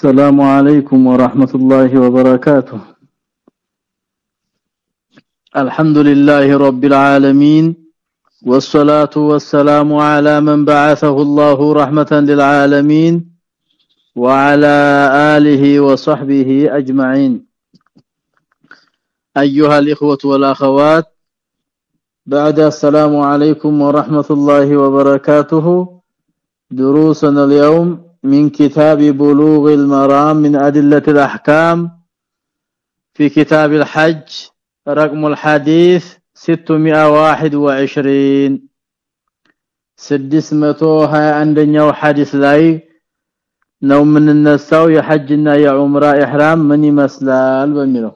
السلام عليكم ورحمة الله وبركاته. الحمد لله رب العالمين والصلاة والسلام على من بعثه الله رحمة للعالمين وعلى آله وصحبه أجمعين. أيها الإخوة والأخوات بعد السلام عليكم ورحمة الله وبركاته دروسنا اليوم من كتاب بلوغ المرام من أدلة الأحكام في كتاب الحج رقم الحديث 621 621ኛው ሐዲስ ላይ ነው የምንነሳው የሐጅና የዑምራ ኢህራም ምን ይመስላል በሚለው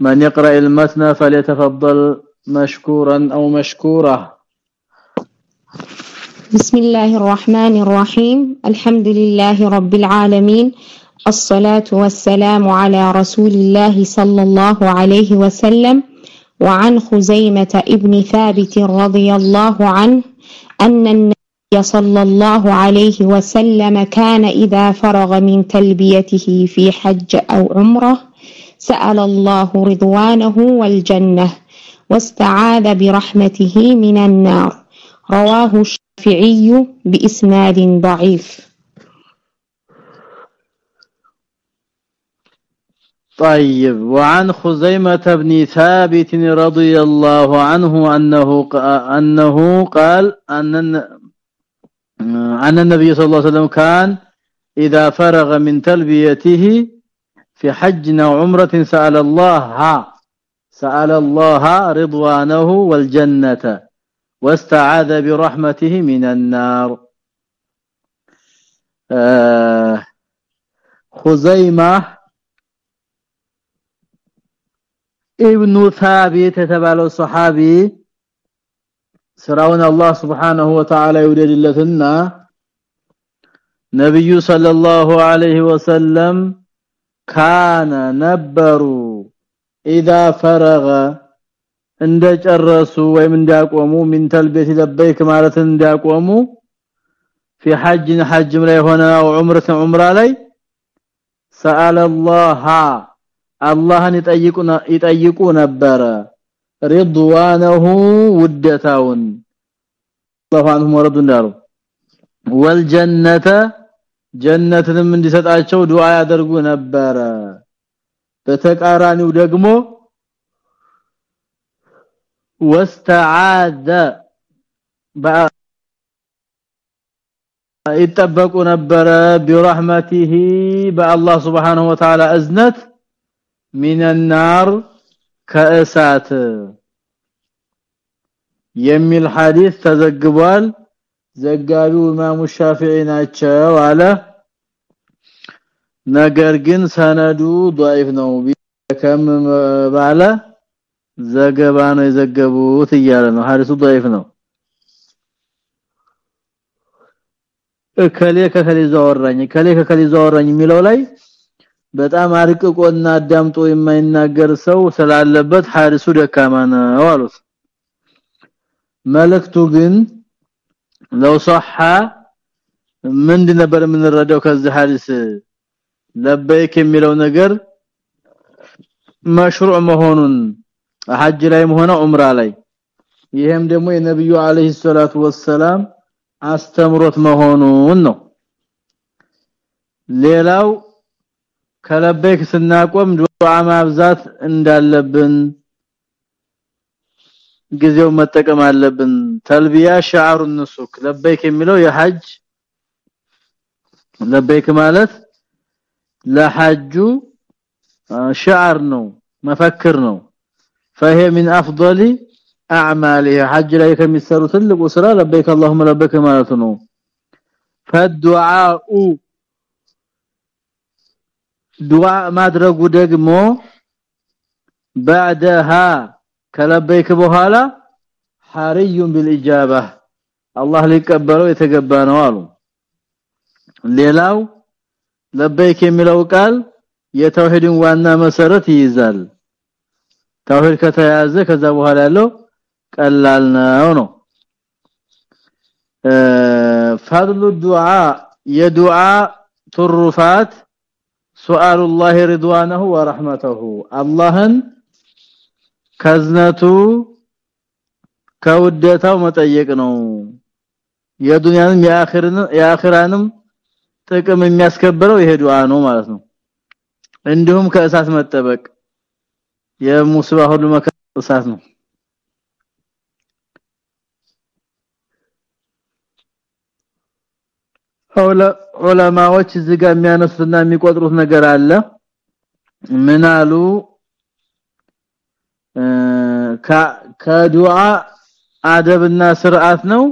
من يقرأ المتن فليتفضل مشكورا أو مشكورة بسم الله الرحمن الرحيم الحمد لله رب العالمين الصلاة والسلام على رسول الله صلى الله عليه وسلم وعن خزيمة ابن ثابت رضي الله عنه أن النبي صلى الله عليه وسلم كان إذا فرغ من تلبيته في حج أو عمره سأل الله رضوانه والجنة واستعاذ برحمته من النار رواه الشافعي بإسناد ضعيف. طيب وعن خزيمة بن ثابت رضي الله عنه أنه أنه قال أن أن النبي صلى الله عليه وسلم كان إذا فرغ من تلبيته في حجنا وعمرة سأل الله سأل الله رضوانه والجنة. واستعاذ برحمته من النار آه خزيمه ኢብኑ ታቢት የተባለው ሱሐቢ ስራውን አላህ Subhanahu Wa Ta'ala ይወደድለትና ነብዩ ሰለላሁ ዐለይሂ ወሰለም ካነ ነበሩ اذا فرغ እንደጨረሱ ወይም እንዲያቆሙ ምን ተልቤት ለበይክ ማለትን እንዲያቆሙ في حج حج ላይ ሆነ عمره عمره ላይ سأل الله አላህን ይጠይቁና ይጠይቁ ነበር رضوانه ውደታውን። طبعا مرض እንዳሉ والجنه ጀነትንም እንዲሰጣቸው ዱዓ ያደርጉ ነበር በተቃራኒው ደግሞ ወስተዓዘ ይጠበቁ ነበረ ቢረህመቲሂ በአላህ Subhanahu Wa Ta'ala እዝነት من النار ከእሳት የሚል ሐዲስ ተዘግቧል ዘጋቢው ኢማሙ ሻፊዒ ናቸው አለ ነገር ግን ሰነዱ ضعيف ነው ከም ባለ ዘገባ ነው የዘገቡት እያለ ነው ሐዲሱ ضعيف ነው እከሌ ከከሌ ዘወራኝ ከሌ ከከሌ ዘወራኝ የሚለው ላይ በጣም አርቅቆና አዳምጦ የማይናገር ሰው ስላለበት ሐዲሱ ደካማ ነው አሉት መልእክቱ ግን ለው صح ምንድ ነበር የምንረዳው ከዚህ ሐዲስ ለበይክ የሚለው ነገር መሽሩዕ መሆኑን ሐጅ ላይም ሆነ ዑምራ ላይ። ይሄም ደግሞ የነብዩ አለይሂ ሰላቱ ወሰላም አስተምሮት መሆኑን ነው። ሌላው ከለበይክ ስናቆም ዱዓ ማብዛት እንዳለብን ጊዜው መጠቀም አለብን። ተልቢያ ሻዕሩ ንሱክ ለበይክ የሚለው የሐጅ ለበይክ ማለት ለሐጁ ሻዕር ነው መፈክር ነው فهي من افضل اعماله حج ላይ ከሚሰሩ ትልቁ ስራ ለበይክ اللهم لبيك ማለት ነው فالدعاء ዱዓ ማድረጉ ደግሞ بعدها ከለበይክ በኋላ ሐሪዩን بالإجابة አላህ ሊቀበለው የተገባ ነው አሉ ሌላው ለበይክ የሚለው ቃል የተውሂድን ዋና መሰረት ይይዛል ተውሂድ ከተያዘ ከዛ በኋላ ያለው ቀላል ነው ነው ፈድሉ ዱዓ የዱዓ ትሩፋት سؤال الله رضوانه ورحمته አላህን ከዝነቱ ከውደታው መጠየቅ ነው የዱንያንም የአኺራንም ጥቅም የሚያስከብረው ይሄ ዱዓ ነው ማለት ነው እንዲሁም ከእሳት መጠበቅ የሙስባ ሁሉ እሳት ነው። ዑለማዎች እዚህ ጋር የሚያነሱትና የሚቆጥሩት ነገር አለ። ምን አሉ? ከዱዓ አደብና ስርዓት ነው።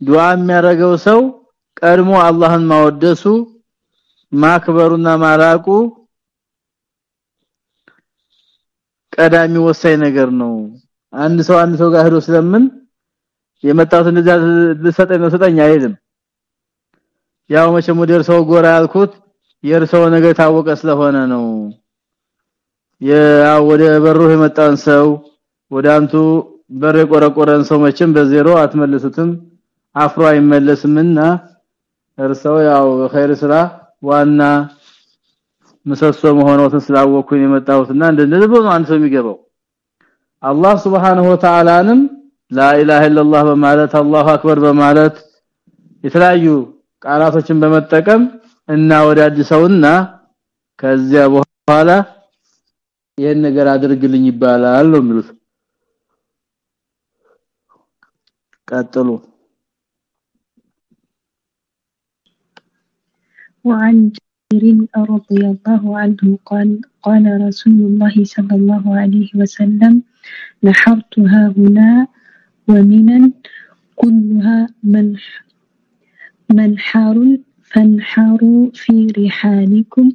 ዱዓ የሚያደርገው ሰው ቀድሞ አላህን ማወደሱ ማክበሩና ማላቁ ቀዳሚ ወሳኝ ነገር ነው። አንድ ሰው አንድ ሰው ጋር ሄዶ ስለምን የመጣሁት እንደዛ ልሰጠኝ ነው ሰጠኝ አይልም። ያው መቼም ወደ እርሰው ጎራ ያልኩት የእርሰው ነገር ታወቀ ስለሆነ ነው። ያው ወደ በሩ የመጣን ሰው ወደ አንቱ በር የቆረቆረን ሰው መቼም በዜሮ አትመልሱትም አፍሮ አይመለስምና እርሰው ያው ኸይር ስራ ዋና ምሰሶ መሆኑን ስላወኩኝ የመጣሁትና እንደዚህ ነው አንድ ሰው የሚገባው አላህ Subhanahu Wa Ta'alaንም ላ ኢላሃ ኢላላህ በማለት አላሁ አክበር በማለት የተለያዩ ቃላቶችን በመጠቀም እና ወደ አዲሰውና ከዚያ በኋላ ይሄን ነገር አድርግልኝ ይባላል ነው የሚሉት ቀጥሉ وعن جابر رضي الله عنه قال قال رسول الله صلى الله عليه وسلم نحرتها هنا ومنا كلها منح منحر فانحروا في رحالكم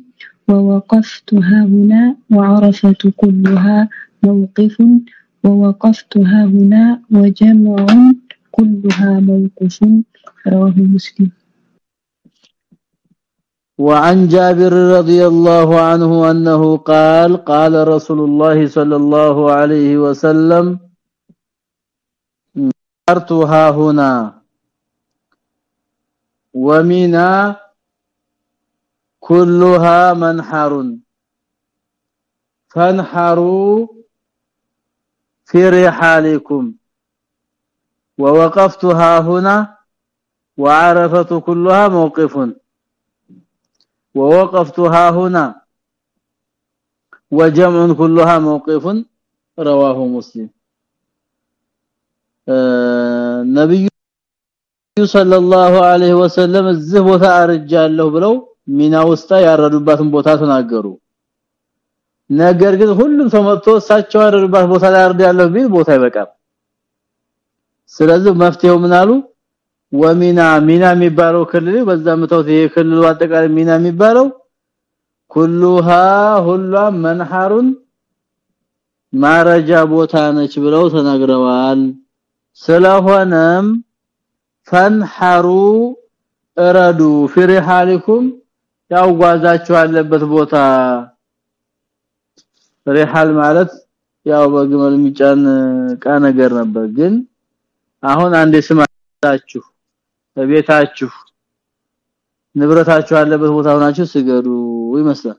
ووقفتها هنا وعرفة كلها موقف ووقفتها هنا وجمع كلها موقف. رواه مسلم. وعن جابر رضي الله عنه أنه قال قال رسول الله صلى الله عليه وسلم أرتها هنا. ومنا كلها منحر. فانحروا في رحالكم. ووقفتها هنا وعرفت كلها موقف. ووقفتها هنا وجمع كلها موقف رواه مسلم آه نبي ሰለላሁ ዐለይሂ ወሰለም እዚህ ቦታ አርጃለሁ ብለው ሚና ውስጥ ያረዱባትን ቦታ ተናገሩ ነገር ግን ሁሉም ሰው መጥቶ እሳቸው ያረዱባት ቦታ ላይ አርዳለሁ ቢል ቦታ አይበቃም ስለዚህ መፍትሄው ምን አሉ ወሚና ሚና የሚባለው ክልል በዛ መተው ይሄ ክልሉ አጠቃላይ ሚና የሚባለው ኩሉሃ ሁሉም መንሐሩን ማረጃ ቦታ ነች ብለው ተናግረዋል። ስለሆነም ፈንሐሩ እረዱ ፍሪሃሊኩም ያው ጓዛችሁ ያለበት ቦታ። ፍሪሃል ማለት ያው በግመል የሚጫን ቃ ነገር ነበር። ግን አሁን አንዴ ስማታችሁ በቤታችሁ ንብረታችሁ ያለበት ቦታ ሆናችሁ ስገዱ ይመስላል።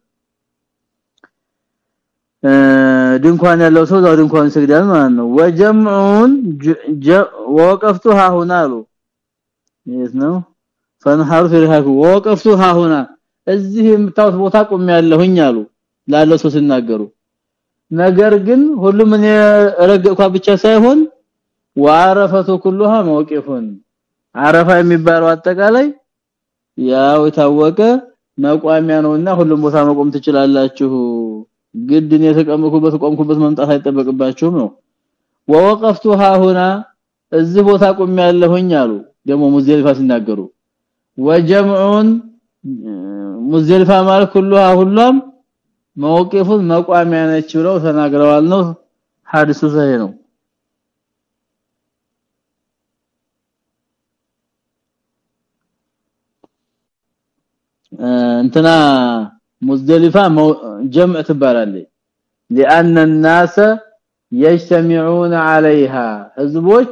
ድንኳን ያለው ሰው ዛው ድንኳን ይሰግዳል ማለት ነው። ወጀምዑን ወቀፍቱሃ ሁና አሉ። ነው? ፈንሐሩ ፍሪሃኩ ወቀፍቱሃ ሁና እዚህ የምታውት ቦታ ቆም ያለሁኝ አሉ ላለው ሰው ሲናገሩ። ነገር ግን ሁሉም እኔ ረገኳ ብቻ ሳይሆን ወአረፈቱ ኩሉሃ መውቂፉን አረፋ የሚባለው አጠቃላይ ያው የታወቀ መቋሚያ ነውና ሁሉም ቦታ መቆም ትችላላችሁ። ግድን የተቀመኩበት ቆምኩበት መምጣት አይጠበቅባችሁም ነው። ወወቀፍቱሃ ሁና እዚህ ቦታ ቆም ያለሁኝ አሉ ደግሞ ሙዝደሊፋ ሲናገሩ። ወጀምዑን ሙዝደሊፋ ማለት ሁሉها ሁሉም መውቂፉን መቋሚያ ነች ብለው ተናግረዋል ነው። ሐዲሱ ሰሂህ ነው እንትና ሙዝደሊፋ ጀምዕ ትባላለች لان الناس يجتمعون عليها ህዝቦች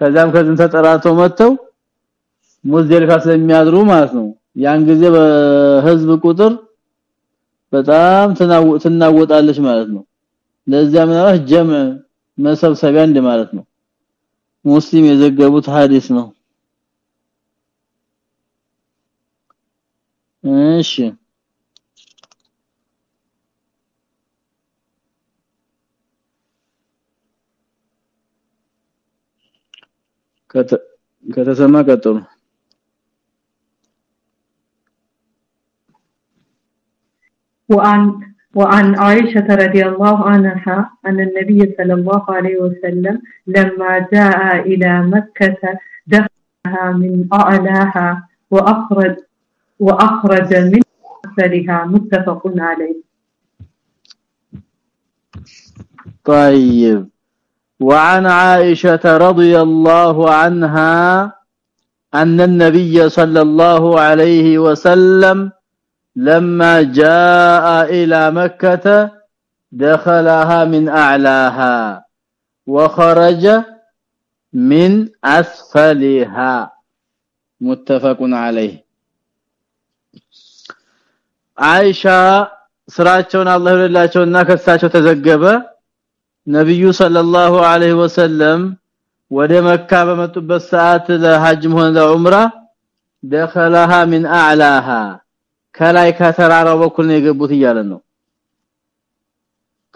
ከዛም ከዝም ተጠራተው መተው ሙዝደሊፋ ስለሚያድሩ ማለት ነው ያን ጊዜ በህዝብ ቁጥር በጣም ትናወጣለች ማለት ነው ለዚያ ምናልባት ጀምዕ መሰብሰቢያ እንደ ማለት ነው ሙስሊም የዘገቡት ሐዲስ ነው ماشي. كذا كذا سما كتر وعن وعن عائشة رضي الله عنها أن النبي صلى الله عليه وسلم لما جاء إلى مكة دخلها من أعلاها وأخرج وأخرج من أسفلها متفق عليه. طيب. وعن عائشة رضي الله عنها أن النبي صلى الله عليه وسلم لما جاء إلى مكة دخلها من أعلاها وخرج من أسفلها. متفق عليه. عائشة ስራቸውን አላህ ይላቸውና ከሳቸው ተዘገበ ነብዩ ሰለላሁ ዐለይሂ ወሰለም ወደ መካ በመጡበት ሰዓት ለሐጅም ሆነ ለዑምራ دخلها من اعلاها ከላይ ከተራራው በኩል ነው የገቡት እያለ ነው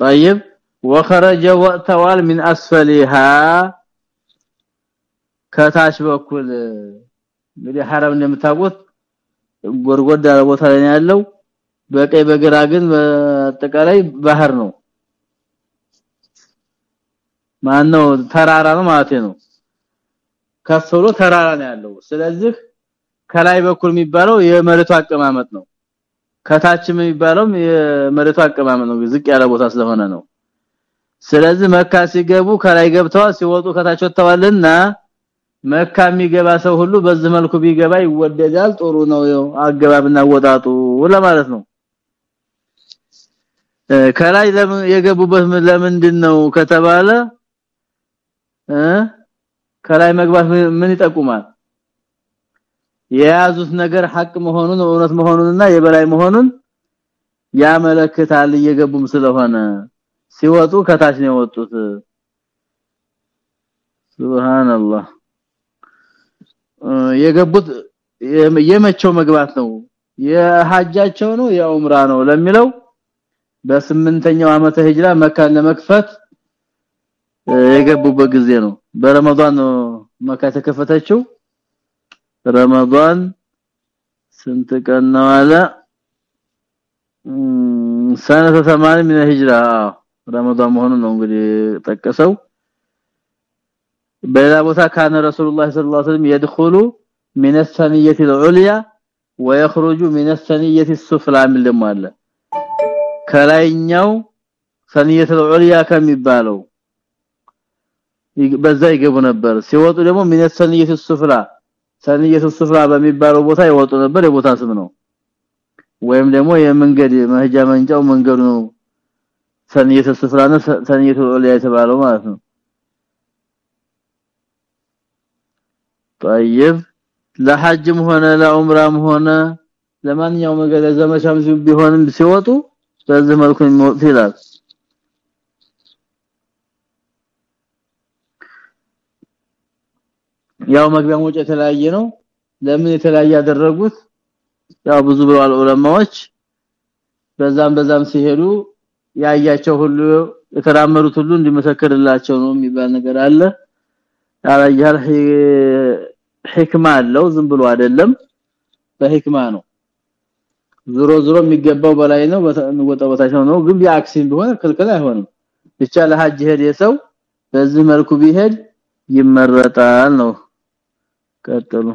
طيب وخرج وقتوال من اسفلها ከታች በኩል እንግዲህ ሐረም እንደምታውቁት ጎርጎዳ ቦታ ላይ ያለው በቀይ በግራ ግን በአጠቃላይ ባህር ነው። ማነው? ተራራ ነው ማለት ነው። ከፍሎ ተራራ ነው ያለው። ስለዚህ ከላይ በኩል የሚባለው የመሬቱ አቀማመጥ ነው። ከታችም የሚባለው የመሬቱ አቀማመጥ ነው። ዝቅ ያለ ቦታ ስለሆነ ነው። ስለዚህ መካ ሲገቡ ከላይ ገብተዋል ሲወጡ ከታች ወጥተዋልና መካ የሚገባ ሰው ሁሉ በዚህ መልኩ ቢገባ ይወደዳል ጥሩ ነው። አገባብና ወጣጡ ለማለት ነው ከላይ ለምን የገቡበት ለምንድን ነው ከተባለ ከላይ መግባት ምን ይጠቁማል? የያዙት ነገር ሐቅ መሆኑን እውነት መሆኑንና የበላይ መሆኑን ያመለክታል እየገቡም ስለሆነ። ሲወጡ ከታች ነው የወጡት። ሱብሃንአላህ። የገቡት የመቸው መግባት ነው? የሐጃቸው ነው? የዑምራ ነው? ለሚለው በስምንተኛው ዓመተ ሂጅራ መካን ለመክፈት የገቡበት ጊዜ ነው በረመዳን ነው መካ ተከፈተችው ረመዳን ስንት ቀን ነው አለ ሰነተ 80 من الهجرة ረመዳን መሆኑን ነው እንግዲህ ጠቀሰው በሌላ ቦታ ካነ ረሱላህ ሰለላሁ ዐለይሂ ወሰለም يدخل من الثنيه العليا ويخرج من الثنيه السفلى من ደሞ አለ ከላይኛው ثنيه العليا ከሚባለው በዛ ይገቡ ነበር ሲወጡ ደግሞ من الثنيه السفلى ثنيه السفلى በሚባለው ቦታ ይወጡ ነበር የቦታ ስም ነው ወይም ደግሞ የመንገድ መህጃ መንጫው መንገዱ ነው ثنيه السفلى ነው ثنيه العليا የተባለው ማለት ነው طيب ለሐጅም ሆነ ለዑምራም ሆነ ለማንኛውም ነገር ለዘመቻም ቢሆንም ሲወጡ በዚህ መልኩ የሚወጡ ይላል። ያው መግቢያ መውጫ የተለያየ ነው። ለምን የተለያየ ያደረጉት? ያው ብዙ ብለዋል ዑለማዎች። በዛም በዛም ሲሄዱ ያያቸው ሁሉ የተራመዱት ሁሉ እንዲመሰክርላቸው ነው የሚባል ነገር አለ። ያላያል ህክማ አለው። ዝም ብሎ አይደለም። በህክማ ነው ዞሮ ዞሮ የሚገባው በላይ ነው ወጣው በታች ነው ግን ቢአክሲም ቢሆን ክልክል አይሆንም ብቻ ለሐጅ ሄድ የሰው በዚህ መልኩ ቢሄድ ይመረጣል ነው ቀጥሉ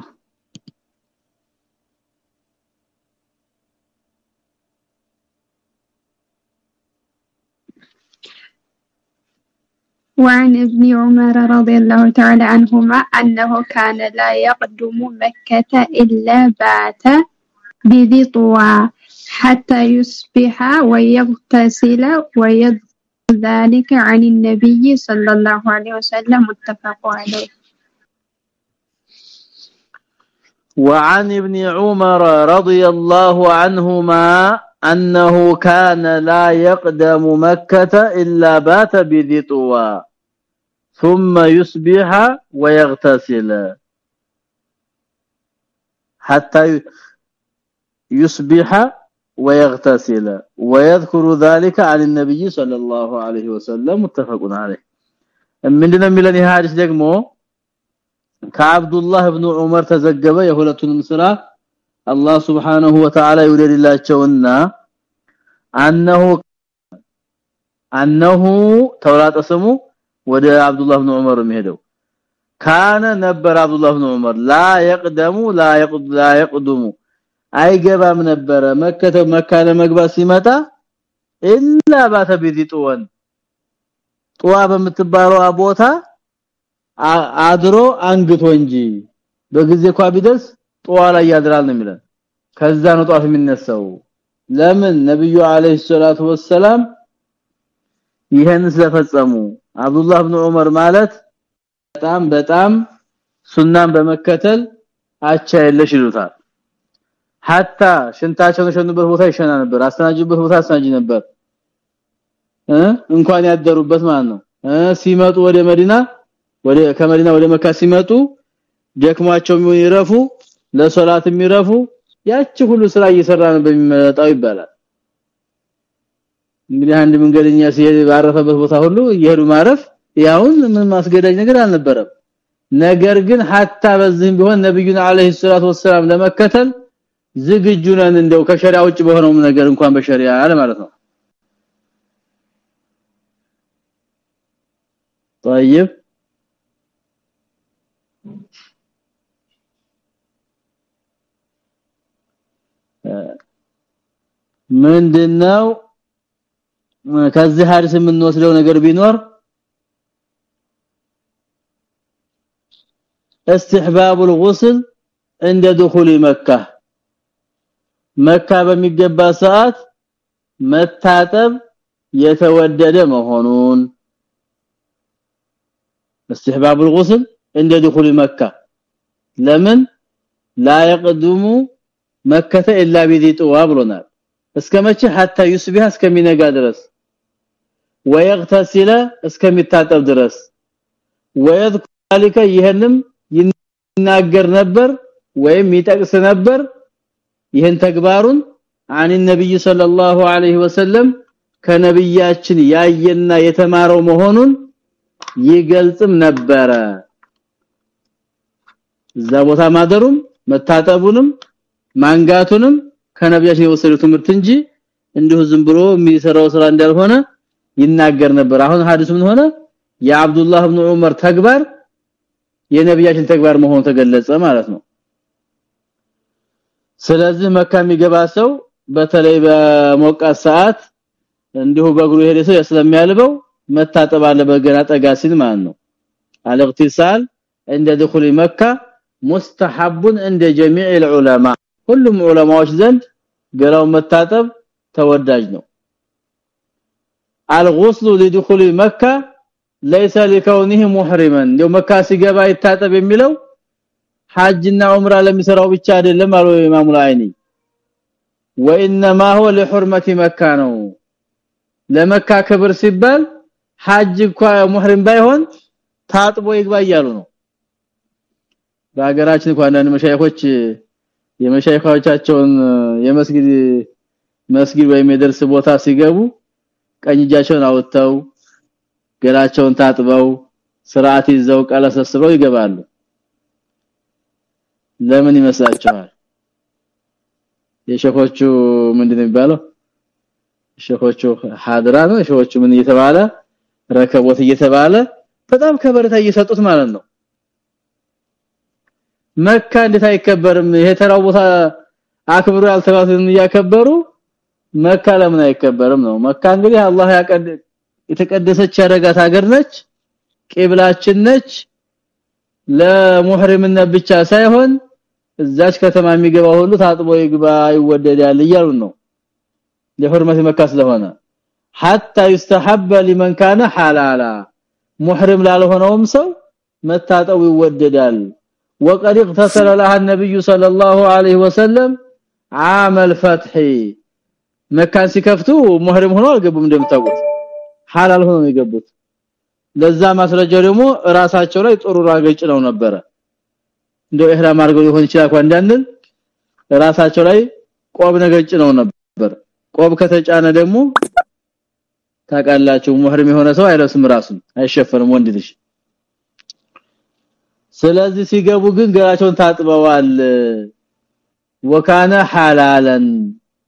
وعن ابن عمر رضي الله تعالى عنهما أنه كان لا يقدم مكة إلا بات بذي طوى حتى يصبح ويغتسل ويذكر ذلك عن النبي صلى الله عليه وسلم متفق عليه. وعن ابن عمر رضي الله عنهما أنه كان لا يقدم مكة إلا بات بذي طوى ثم يصبح ويغتسل. حتى يصبح ويغتسل ويذكر ذلك عن النبي صلى الله عليه وسلم متفق عليه. ምንድነው የሚለን? ይህ ደግሞ ከአብዱላህ ኢብኑ ዑመር ተዘገበ የሁለቱንም ስራ አላህ Subhanahu Wa Ta'ala ይወደድላቸውና አነሁ አነሁ ተውራጠ ስሙ ወደ አብዱላህ ኢብኑ ዑመር የሚሄደው። ካነ ነበር አብዱላህ ኢብኑ ዑመር ላ يقدሙ لا يقد لا يقدم አይገባም ነበረ። መከተ መካ ለመግባት ሲመጣ ኢላ ባተ ቢዚጡወን ጧ በምትባለው ቦታ አድሮ አንግቶ እንጂ በጊዜ ኳ ቢደርስ ጧ ላይ ያድራል ነው የሚለው። ከዛ ነው ጧት የሚነሳው። ለምን? ነብዩ አለይሂ ሰላቱ ወሰለም ይሄን ስለፈጸሙ። አብዱላህ ኢብኑ ዑመር ማለት በጣም በጣም ሱናን በመከተል አቻ የለሽ ይሉታል hatta ሽንታቸው ተሸኑበት ቦታ ይሸና ነበር። አስተናጅበት ቦታ አስተናጅ ነበር። እንኳን ያደሩበት ማለት ነው። ሲመጡ ወደ መዲና ወደ ከመዲና ወደ መካ ሲመጡ ደክሟቸው ይረፉ ለሶላት የሚረፉ ያቺ ሁሉ ስራ እየሰራ ነው በሚመጣው ይባላል። እንግዲህ አንድ መንገደኛ ሲሄድ ባረፈበት ቦታ ሁሉ ይሄዱ ማረፍ ያውን ምን ማስገዳጅ ነገር አልነበረም። ነገር ግን hatta በዚህም ቢሆን ነብዩን አለይሂ ሰላቱ ወሰለም ለመከተል ዝግጁ ነን እንደው ከሸሪዓ ውጭ በሆነው ነገር እንኳን በሸሪዓ አለ ማለት ነው طيب ምንድነው ከዚህ ሐዲስ የምንወስደው ነገር ቢኖር استحباب الغسل عند دخول مكه መካ በሚገባ ሰዓት መታጠብ የተወደደ መሆኑን استحباب الغسل عند دخول مكه ለምን لا يقدم مكه الا بذي طوا ብሎናል እስከመቼ hatta يصبح እስከሚነጋ ድረስ ويغتسل እስከሚታጠብ ድረስ ويذكر ذلك ይሄንም ይናገር ነበር ወይም ይጠቅስ ነበር ይሄን ተግባሩን አን ነብይ ሰለላሁ ዐለይሂ ወሰለም ከነብያችን ያየና የተማረው መሆኑን ይገልጽም ነበረ። እዛ ቦታ ማደሩም መታጠቡንም ማንጋቱንም ከነብያችን የወሰዱ ትምህርት እንጂ እንዲሁ ዝም ብሎ የሚሰራው ስራ እንዳልሆነ ይናገር ነበር። አሁን ሐዲሱ ምን ሆነ? የአብዱላህ ኢብኑ ዑመር ተግባር የነብያችን ተግባር መሆኑ ተገለጸ ማለት ነው ስለዚህ መካ የሚገባ ሰው በተለይ በሞቃት ሰዓት እንዲሁ በእግሩ ሄደ ሰው ስለሚያልበው መታጠብ አለ በገና ጠጋ ሲል ማለት ነው አልእግቲሳል عند دخول مكه مستحب عند جميع العلماء ሁሉም ዑለማዎች ዘንድ ገራው መታጠብ ተወዳጅ ነው الغسل لدخول مكه ليس لكونه محرما ነው መካ ሲገባ ይታጠብ የሚለው ሐጅና ዑምራ ለሚሰራው ብቻ አይደለም አሉ ኢማሙ ላይኒ وانما هو لحرمه مكه ነው ለመካ ክብር ሲባል ሐጅ እንኳን ሙህሪም ባይሆን ታጥቦ ይግባ እያሉ ነው በሀገራችን እንኳን አንዳንድ መሻይኾች የመሻይኾቻቸውን የመስጊድ መስጊድ ወይም የደርስ ቦታ ሲገቡ ቀኝ እጃቸውን አውጥተው ገላቸውን ታጥበው ስርዓት ይዘው ቀለሰስበው ይገባሉ ለምን ይመስላችኋል? የሸኾቹ ምንድነው የሚባለው? ሸኾቹ ሐድራ ነው? ሸኾቹ ምን እየተባለ? ረከቦት እየተባለ በጣም ከበረታ እየሰጡት ማለት ነው። መካ እንዴት አይከበርም? ይሄ ተራው ቦታ አክብሩ ያልተባሉትን እያከበሩ መካ ለምን አይከበርም ነው? መካ እንግዲህ አላህ ያቀድ የተቀደሰች ያረጋት ሀገር ነች ቂብላችን ነች። ለሙህሪምነት ብቻ ሳይሆን እዛች ከተማ የሚገባ ሁሉ ታጥቦ ይግባ ይወደዳል እያሉ ነው ለሁርመት መካ ስለሆነ حتى يستحب لمن كان حلالا محرم ላልሆነውም ሰው መታጠቡ ይወደዳል وقد اغتسل لها النبي صلى الله عليه وسلم عام الفتح መካን ሲከፍቱ ሙህሪም ሆኖ አልገቡም እንደምታውቁት ሐላል ሆኖ የገቡት ለዛ ማስረጃው ደግሞ ራሳቸው ላይ ጥሩ ራገጭ ነው ነበረ እንደው ኢህራም አድርገው ሊሆን ይችላል እንዳንል ራሳቸው ላይ ቆብ ነገጭ ነው ነበር። ቆብ ከተጫነ ደግሞ ታቃላችሁ ሙህሪም የሆነ ሰው አይለብስም ራሱን አይሸፈንም ወንድ ልጅ። ስለዚህ ሲገቡ ግን ገላቸውን ታጥበዋል። ወካነ ሐላለን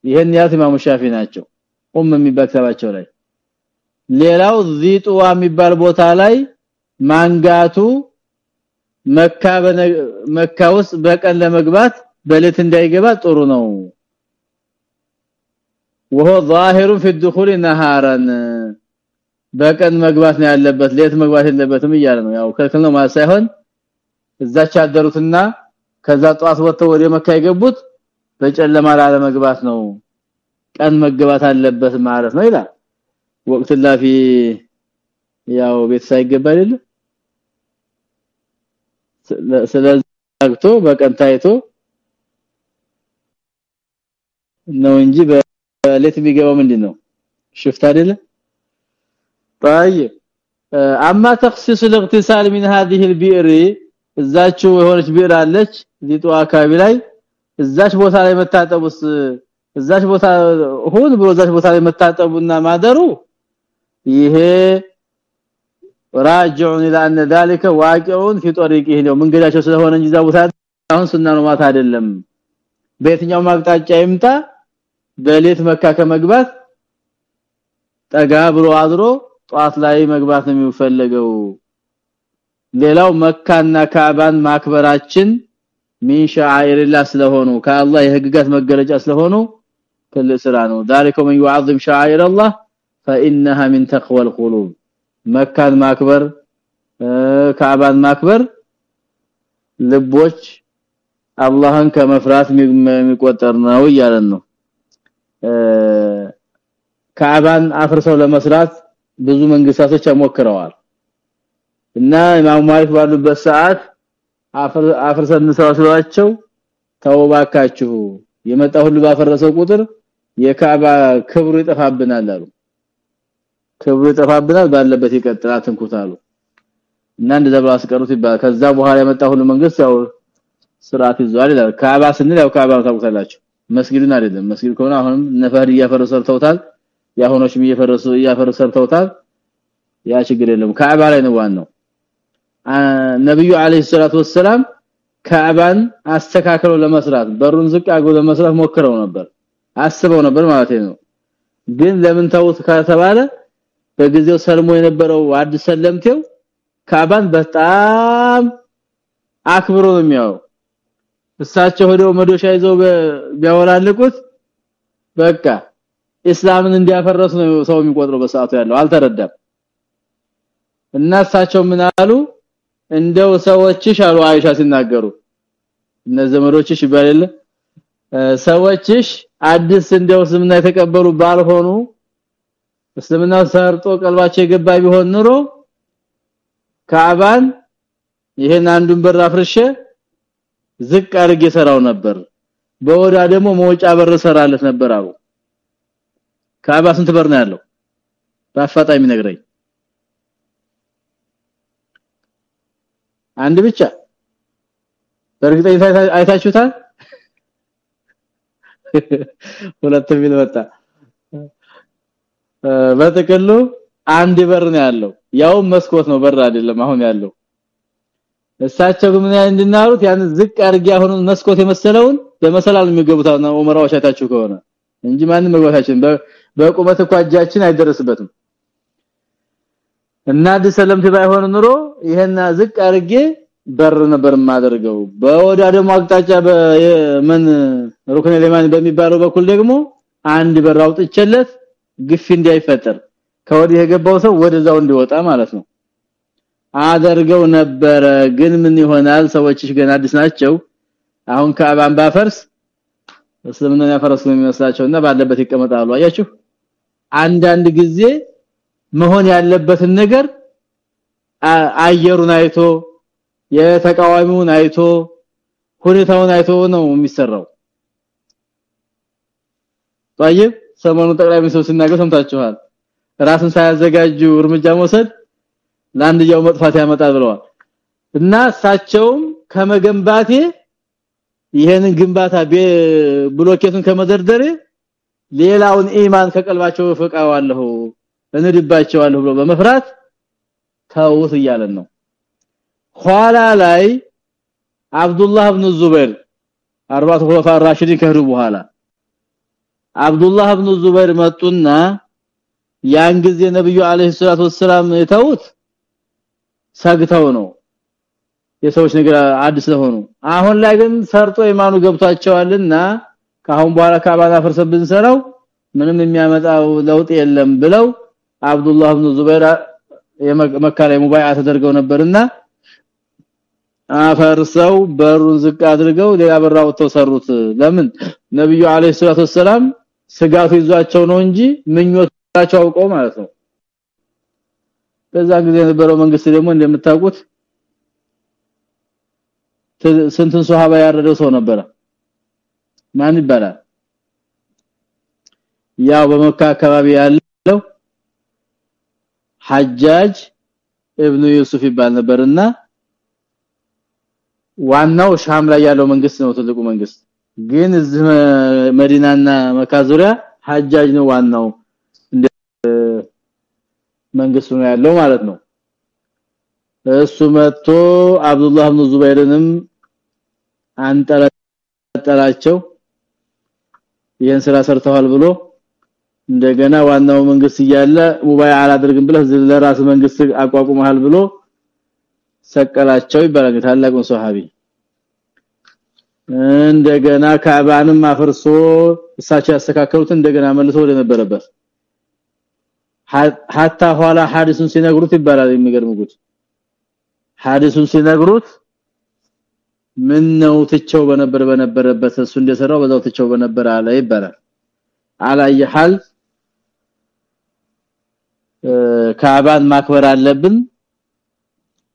ይሄን ያት ኢማሙ ናቸው ኡም የሚበክተባቸው ላይ። ሌላው ዚጡዋ የሚባል ቦታ ላይ ማንጋቱ መካ መካ ውስጥ በቀን ለመግባት በሌት እንዳይገባ ጥሩ ነው وهو ظاهر في الدخول نهارا በቀን መግባት ነው ያለበት ሌት መግባት የለበትም እያለ ነው ያው ከልክል ነው ማለት ሳይሆን እዛች ያደሩትና ከዛ ጧት ወጥተው ወደ መካ የገቡት በጨለማ ላለመግባት ነው ቀን መግባት አለበት ማለት ነው ይላል ወቅት ላፊ ያው ቤት ሳይገባ አይደል ስለዚህ በቀን ታይቶ ነው እንጂ በሌት የሚገባው ምንድነው ሽፍት አይደለ طيب اما تخصيص الاغتسال من هذه البئر እዛችሁ የሆነች ቢራ አለች ሊጡ አካባቢ ላይ እዛች ቦታ ላይ መታጠቡስ እዛች ቦታ ሆን ብሎ እዛች ቦታ ላይ መታጠቡና ማደሩ ይሄ راجعون الى ان ذلك واقعون في طريقه ነው መንገዳቸው ስለሆነ እንጂ እዛ ቦታ አሁን ሱና ነው ማለት አይደለም በየትኛው ማቅጣጫ ይምጣ በሌት መካ ከመግባት ጠጋ ብሎ አድሮ ጧት ላይ መግባት ነው የሚፈልገው ሌላው መካና ካባን ማክበራችን ሚን ሸዓኢርላህ ስለሆኑ ከአላህ የህግጋት መገለጫ ስለሆኑ ትልቅ ስራ ነው ذلك من يعظم شعائر الله فانها من تقوى القلوب መካን ማክበር ካባን ማክበር ልቦች አላህን ከመፍራት የሚቆጠር ነው እያለን ነው። ካባን አፍርሰው ለመስራት ብዙ መንግስታቶች ሞክረዋል እና ኢማሙ ማሊክ ባሉበት ሰዓት አፍርሰን ሰዋቸው ተውባካችሁ የመጣ ሁሉ ባፈረሰው ቁጥር የካባ ክብሩ ይጠፋብናል አሉ ክብሩ ይጠፋብናል ባለበት ይቀጥል አትንኩታሉ እና እንደዛ ብለው አስቀሩት ይባላል። ከዛ በኋላ የመጣ ሁሉ መንግስት ያው ስርዓት ይዟል ይላል። ካባ ስንል ያው ካባ ታውቁታላችሁ። መስጊዱን አይደለም። መስጊድ ከሆነ አሁንም ነፈር እያፈረሱ ሰርተውታል። ያሁኖችም እየፈረሱ እያፈረሱ ሰርተውታል። ያ ችግር የለም ካባ ላይ ነው ዋናው። ነብዩ አለይሂ ሰላቱ ወሰለም ካዕባን አስተካክለው ለመስራት በሩን ዝቅ አድርገው ለመስራት ሞክረው ነበር። አስበው ነበር ማለት ነው። ግን ለምን ተውት ከተባለ በጊዜው ሰልሞ የነበረው አዲስ ሰለምቴው ካዕባን በጣም አክብሮ ነው የሚያው እሳቸው ሄደው መዶሻ ይዘው ቢያወላልቁት በቃ እስላምን እንዲያፈረሱ ነው ሰው የሚቆጥረው በሰዓቱ ያለው። አልተረዳም። እና እሳቸው ምን አሉ? እንደው ሰዎችሽ አሉ አይሻ ሲናገሩ። እነዘመዶችሽ ይባላል ሰዎችሽ አዲስ እንደው እስልምና የተቀበሉ ባልሆኑ እስልምና ሰርጦ ቀልባቸው የገባ ቢሆን ኑሮ ካዕባን ይሄን አንዱን በር አፍርሼ ዝቅ አድርጌ ሰራው ነበር። በወዳ ደግሞ መውጫ በር ሰራለት ነበር አሉ ካዕባ ስንት በር ነው ያለው? በአፋጣኝ የሚነግረኝ። አንድ ብቻ። በእርግጠኝነት አይታችሁታል? ሁለት ቢል ወጣ በተከሉ አንድ በር ነው ያለው። ያው መስኮት ነው በር አይደለም አሁን ያለው። እሳቸው ግን እንድናሩት ያን ዝቅ አርጊ አሁን መስኮት የመሰለውን በመሰላል የሚገቡት ዑመራዎች አይታችሁ ከሆነ እንጂ ማንም መግባታችን በቁመት እንኳን እጃችን አይደረስበትም። እና ሰለምት ባይሆን ኑሮ ይሄን ዝቅ አርጌ በር ነበር ማደርገው በወዳ ደግሞ አቅጣጫ በመን ሩክነ ለማን በሚባለው በኩል ደግሞ አንድ በር አውጥቼለት ግፊ እንዳይፈጠር ከወዲህ የገባው ሰው ወደዛው እንዲወጣ ማለት ነው አደርገው ነበረ ግን ምን ይሆናል ሰዎችሽ ገና አዲስ ናቸው አሁን ከአባን ባፈርስ እስልምና ያፈረሱ የሚመስላቸውና ባለበት ይቀመጣሉ አያችሁ አንዳንድ ጊዜ መሆን ያለበትን ነገር አየሩን አይቶ የተቃዋሚውን አይቶ ሁኔታውን አይቶ ነው የሚሰራው طيب ሰሞኑን ጠቅላይ ሚኒስትሩ ሲናገሩ ሰምታችኋል። ራስን ሳያዘጋጁ እርምጃ መውሰድ ለአንድያው መጥፋት ያመጣል ብለዋል። እና እሳቸውም ከመገንባቴ ይሄንን ግንባታ ብሎኬቱን ከመደርደሬ ሌላውን ኢማን ከቀልባቸው ፈቃዋለሁ እንድባቸዋለሁ ብሎ በመፍራት ተውት እያለን ነው። ኋላ ላይ አብዱላህ ኢብኑ ዙበይር አርባቱ ኹለፋ ራሺዲን ከሄዱ በኋላ አብዱላህ ኢብኑ ዙበይር መጡና ያን ጊዜ ነብዩ አለይሂ ሰላቱ ወሰለም የተውት ሰግተው ነው። የሰዎች ነገር አዲስ ለሆኑ። አሁን ላይ ግን ሰርጦ ኢማኑ ገብቷቸዋልና ካሁን በኋላ ካባና ፈርሰብን ሰራው ምንም የሚያመጣው ለውጥ የለም ብለው አብዱላህ ኢብኑ ዙበይር የመካ ላይ ሙባይዓ ተደርገው ነበርና አፈርሰው በሩን ዝቅ አድርገው ሌላ በራው ተሰሩት ለምን? ነብዩ አለይሂ ሰላቱ ወሰለም ስጋቱ ይዟቸው ነው እንጂ ምኞታቸው አውቀው ማለት ነው። በዛ ጊዜ የነበረው መንግስት ደግሞ እንደምታውቁት ስንትን ሱሐባ ያረደው ሰው ነበረ። ማን ይባላል? ያው በመካ አካባቢ ያለው ሐጃጅ ኢብኑ ዩሱፍ ይባል ነበርና ዋናው ሻም ላይ ያለው መንግስት ነው ትልቁ መንግስት ግን እዚህ መዲናና መካ ዙሪያ ሐጃጅ ነው ዋናው መንግስቱ ነው ያለው ማለት ነው። እሱ መጥቶ አብዱላህ ኢብኑ ዙበይርንም አንጠለጠላቸው ይሄን ስራ ሰርተዋል ብሎ እንደገና ዋናው መንግስት እያለ ሙባይ አላደርግም ብለህ ለራስ መንግስት አቋቁመሃል ብሎ ሰቀላቸው ይባላል። ታላቁን ሱሐቢ እንደገና ካዕባንም አፍርሶ እሳቸው ያስተካከሉት እንደገና መልሶ ወደ ነበረበት። ሐታ ኋላ ሐዲሱን ሲነግሩት ይባላል የሚገርምጉት ሐዲሱን ሲነግሩት ምን ነው ትቸው በነበር በነበረበት እሱ እንደሰራው በዛው ትቸው በነበር አለ ይባላል። አላየ ሐል ማክበር አለብን።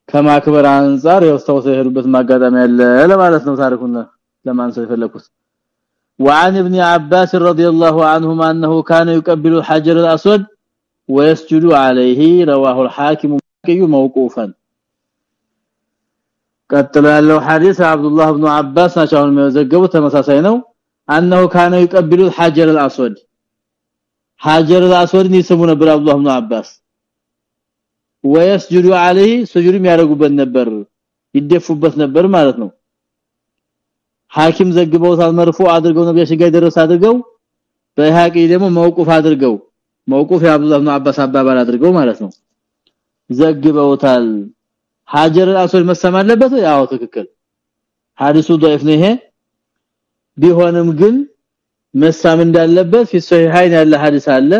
ከማክበር አንፃር የውስተው የሄዱበት ማጋጣሚ ያለ ለማለት ነው ታሪኩን ለማንሳት የፈለኩት وعن ابن عباس رضي الله عنهما انه كان يقبل الحجر الاسود ويسجد عليه رواه الحاكم موقوفا ቀጥሎ ያለው ሐዲስ አብዱላህ ኢብኑ አባስ ናቸው አሁን የሚዘገቡ ተመሳሳይ ነው انه كان يقبل الحجر الاسود حجر الاسود ይስሙ ነበር አብዱላህ ኢብኑ አባስ ويسجد عليه سجود የሚያደርጉበት ነበር ይደፉበት ነበር ማለት ነው ሐኪም ዘግበውታል መርፎ አድርገው ነብያችን ጋር ደረስ አድርገው በሐቂ ደግሞ መውቁፍ አድርገው መውቁፍ የአብዱላህ ኢብኑ አባስ አባባል አድርገው ማለት ነው ዘግበውታል ሀጀር አሶል መሰማ አለበት ያው ትክክል ሐዲሱ ضعيف ነው ይሄ ቢሆንም ግን መሳም እንዳለበት في الصحيحين ያለ ሐዲስ አለ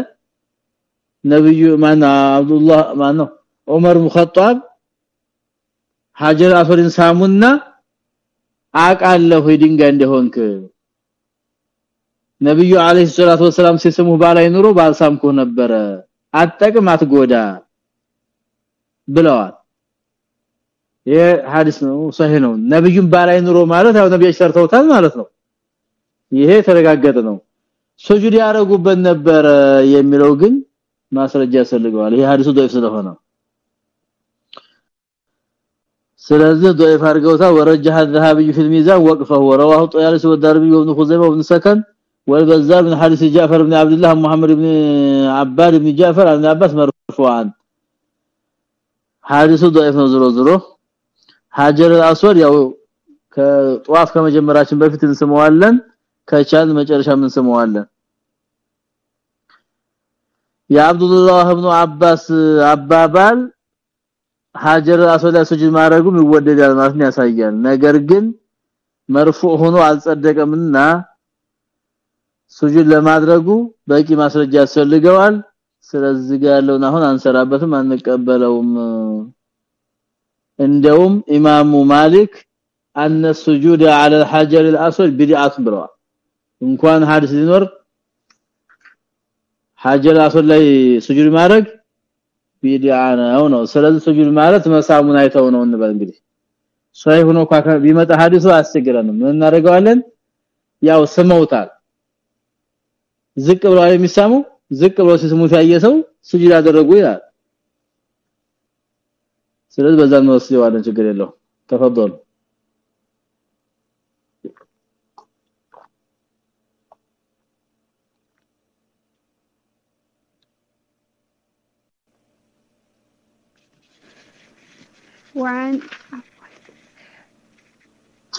ነብዩ ማን አብዱላህ ማን ነው ዑመር ሙኸጣብ ሀጀር አሶልን ሳሙና አቃለሁ ድንጋይ እንደሆንክ ነብዩ አለይሂ ሰላቱ ወሰለም ሲስሙ ባላይ ኑሮ ባልሳምኩ ነበረ አጠቅም አትጎዳ ብለዋል ይሄ ሐዲስ ነው ሷሂህ ነው ነብዩን ባላይ ኑሮ ማለት ያው ነብዩ ሰርተውታል ማለት ነው ይሄ ተረጋገጠ ነው ሱጁድ ያረጉበት ነበር የሚለው ግን ማስረጃ ያስፈልገዋል ይሄ ሐዲሱ ضعيف ስለሆነ ስለዚህ ضعيف አርገውታ ወረጀህ الذهبي في الميزان وقفه ورواه طيالس والدارمي وابن خزيمه وابن سكن والبزار من حديث جعفر بن عبد الله محمد بن عباد بن جعفر عن عباس مرفوعا حادث ضعيف ነው ዝሮ ዝሮ። ሀጀር አስወር ያው ከጧፍ ከመጀመራችን በፊት እንስመዋለን ከቻል መጨረሻ ምን عبد الله بن عباس አባባል ሀጀር አስወድ ስጁድ ማድረጉም ይወደዳል ማለት ነው ያሳያል ነገር ግን መርፉዕ ሆኖ አልጸደቀምና ሱጁድ ለማድረጉ በቂ ማስረጃ ያስፈልገዋል ስለዚህ ጋር ያለውን አሁን አንሰራበትም አንቀበለውም እንደውም ኢማሙ ማሊክ አነ السجود على الحجر الاسود بدعه ብለዋል እንኳን ሐዲስ ሊኖር ሐጀር አስወድ ላይ ሱጁድ ማድረግ ቢድዓ ነው ነው። ስለዚህ ሱጁድ ማለት መሳሙን አይተው ነው እንበል እንግዲህ። ሷይ ሆኖ ቢመጣ ሐዲሱ አያስቸግረንም። ምን እናደርገዋለን? ያው ስመውታል። ዝቅ ብለው የሚሳሙ ዝቅ ብለው ሲስሙት ያየሰው ስጁድ ያደረጉ ይላል። ስለዚህ በዛ ነው ወስደዋለን ችግር የለው ተፈضل وعن